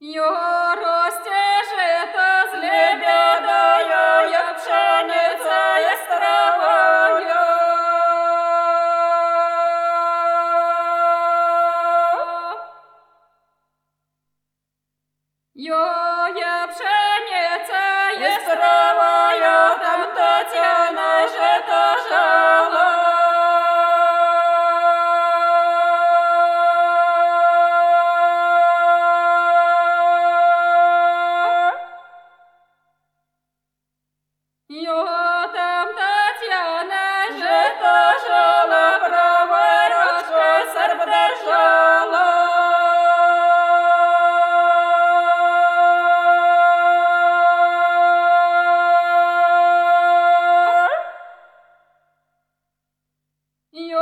Yo! Joje prze... E eu